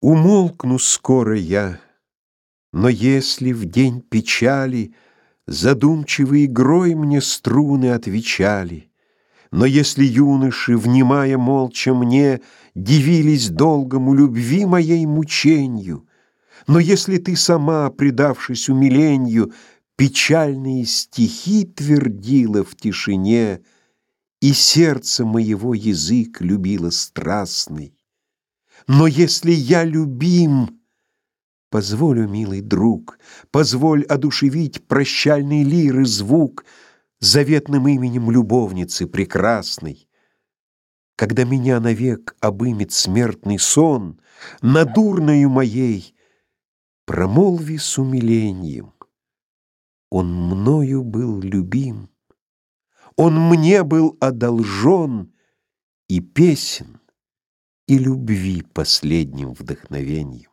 Умолкну скоро я, но если в день печали Задумчивой игрой мне струны отвечали, Но если юноши, внимая молча мне, Дивились долгому любви моей мученью, Но если ты сама, предавшись умиленью, Печальные стихи твердила в тишине И сердце моего язык любила страстный, но если я любим, позволю, милый друг, позволь одушевить прощальный лиры звук заветным именем любовницы прекрасной. Когда меня навек обымет смертный сон, над урною моей промолви с умилением. Он мною был любим, он мне был одолжен и песен и любви последним вдохновением.